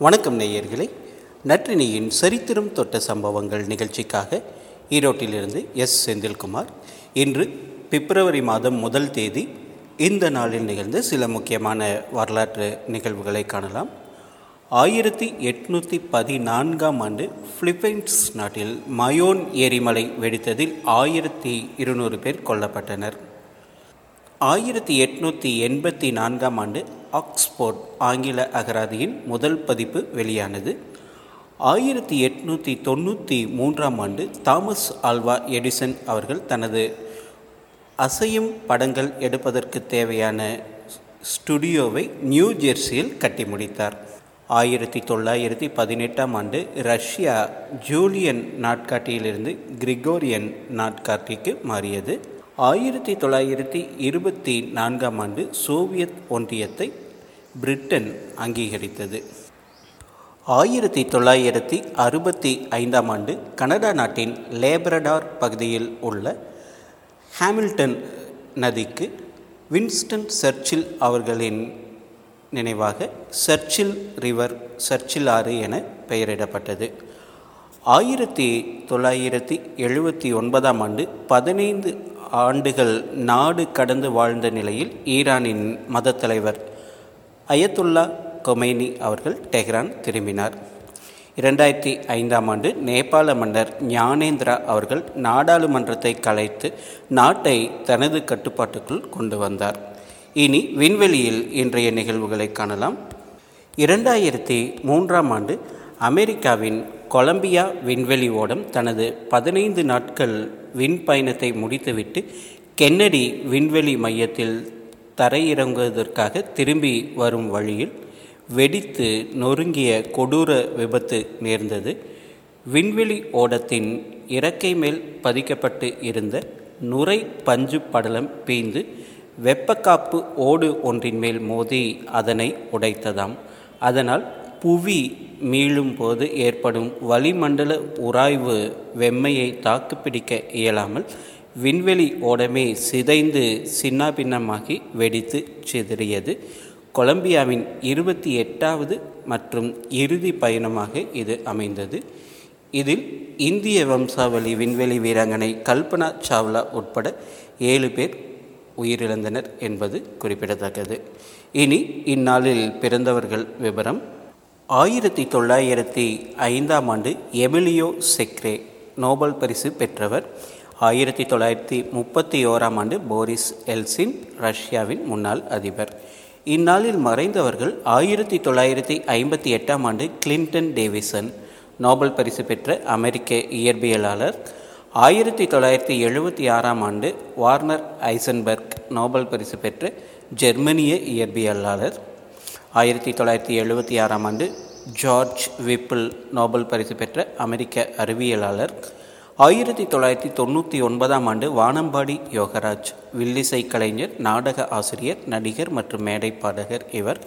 வணக்கம் நேயர்களே. நற்றினியின் சரித்திரம் தொட்ட சம்பவங்கள் நிகழ்ச்சிக்காக ஈரோட்டிலிருந்து எஸ். செந்தில்குமார். இன்று பிப்ரவரி மாதம் முதல் தேதி இந்த நாளில் நிகழ்ந்த சில முக்கியமான வரலாற்று நிகழ்வுகளை காணலாம். ஆயிரத்தி எட்நூற்றி பதினான்காம் ஆண்டு பிலிப்பைன்ஸ் நாட்டில் மயோன் எரிமலை வெடித்ததில் ஆயிரத்தி இருநூறு பேர் கொல்லப்பட்டனர். ஆயிரத்தி எட்நூற்றி எண்பத்தி நான்காம் ஆண்டு ஆக்ஸ்போர்ட் ஆங்கில அகராதியின் முதல் பதிப்பு வெளியானது. ஆயிரத்தி எட்நூற்றி தொண்ணூற்றி மூன்றாம் ஆண்டு தாமஸ் ஆல்வா எடிசன் அவர்கள் தனது அசையும் படங்கள் எடுப்பதற்கு தேவையான ஸ்டுடியோவை நியூ ஜெர்சியில் கட்டி முடித்தார். ஆயிரத்தி தொள்ளாயிரத்தி பதினெட்டாம் ஆண்டு ரஷ்யா ஜூலியன் நாட்காட்டியிலிருந்து கிரிகோரியன் நாட்காட்டிக்கு மாறியது. ஆயிரத்தி தொள்ளாயிரத்தி இருபத்தி நான்காம் ஆண்டு சோவியத் ஒன்றியத்தை பிரிட்டன் அங்கீகரித்தது. ஆயிரத்தி தொள்ளாயிரத்தி அறுபத்தி ஐந்தாம் ஆண்டு கனடா நாட்டின் லேபரடார் பகுதியில் உள்ள ஹாமில்டன் நதிக்கு வின்ஸ்டன் சர்ச்சில் அவர்களின் நினைவாக சர்ச்சில் ரிவர் சர்ச்சில் ஆறு என பெயரிடப்பட்டது. ஆயிரத்தி தொள்ளாயிரத்தி எழுபத்தி ஒன்பதாம் ஆண்டு பதினைந்து ஆண்டுகள் நாடு கடந்து வாழ்ந்த நிலையில் ஈரானின் மத தலைவர் அயத்துல்லா கொமைனி அவர்கள் டெஹ்ரான் திரும்பினார். இரண்டாயிரத்தி ஐந்தாம் ஆண்டு நேபாள மன்னர் ஞானேந்திரா அவர்கள் நாடாளுமன்றத்தை கலைத்து நாட்டை தனது கட்டுப்பாட்டுக்குள் கொண்டு வந்தார். இனி விண்வெளியில் இன்றைய நிகழ்வுகளை காணலாம். இரண்டாயிரத்தி மூன்றாம் ஆண்டு அமெரிக்காவின் கொலம்பியா விண்வெளி ஓடம் தனது பதினைந்து நாட்கள் விண்பயணத்தை முடித்துவிட்டு கென்னடி விண்வெளி மையத்தில் தரையிறங்குவதற்காக திரும்பி வரும் வழியில் வெடித்து நொறுங்கிய கொடூர விபத்து நேர்ந்தது. விண்வெளி ஓடத்தின் இறக்கை மேல் பதிக்கப்பட்டு இருந்த நுரை பஞ்சு படலம் பீந்து வெப்பக்காப்பு ஓடு ஒன்றின் மேல் மோதி அதனை உடைத்ததாம். அதனால் புவி மீளும் போது ஏற்படும் வளிமண்டல உராய்வு வெம்மையை தாக்குப்பிடிக்க இயலாமல் விண்வெளி ஓடமே சிதைந்து சின்னாபின்னமாகி வெடித்து சிதறியது. கொலம்பியாவின் இருபத்தி எட்டாவது மற்றும் இறுதி பயணமாக இது அமைந்தது. இதில் இந்திய வம்சாவளி விண்வெளி வீராங்கனை கல்பனா சாவ்லா உட்பட ஏழு பேர் உயிரிழந்தனர் என்பது குறிப்பிடத்தக்கது. இனி இந்நாளில் பிறந்தவர்கள் விவரம் ஆயிரத்தி தொள்ளாயிரத்தி ஐந்தாம் ஆண்டு எமிலியோ செக்ரே நோபல் பரிசு பெற்றவர். ஆயிரத்தி தொள்ளாயிரத்தி முப்பத்தி ஓராம் ஆண்டு போரிஸ் எல்சின் ரஷ்யாவின் முன்னாள் அதிபர். இந்நாளில் மறைந்தவர்கள் ஆயிரத்தி தொள்ளாயிரத்தி ஐம்பத்தி எட்டாம் ஆண்டு கிளின்டன் டேவிசன் நோபல் பரிசு பெற்ற அமெரிக்க இயற்பியலாளர். ஆயிரத்தி தொள்ளாயிரத்தி எழுபத்தி ஆறாம் ஆண்டு வார்னர் ஐசன்பர்க் நோபல் பரிசு பெற்ற ஜெர்மனிய இயற்பியலாளர். ஆயிரத்தி தொள்ளாயிரத்தி எழுபத்தி ஆறாம் ஆண்டு ஜார்ஜ் விப்பிள் நோபல் பரிசு பெற்ற அமெரிக்க அறிவியலாளர். ஆயிரத்தி தொள்ளாயிரத்தி தொண்ணூற்றி ஒன்பதாம் ஆண்டு வானம்பாடி யோகராஜ் வில்லிசை கலைஞர் நாடக ஆசிரியர் நடிகர் மற்றும் மேடை பாடகர் இவர்.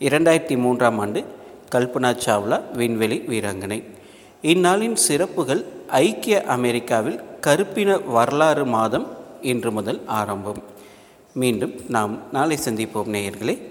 இரண்டாயிரத்தி மூன்றாம் ஆண்டு கல்பனா சாவ்லா விண்வெளி வீராங்கனை. இந்நாளின் சிறப்புகள் ஐக்கிய அமெரிக்காவில் கருப்பின வரலாறு மாதம் இன்று முதல் ஆரம்பம். மீண்டும் நாம் நாளை சந்திப்போம் நேயர்களே.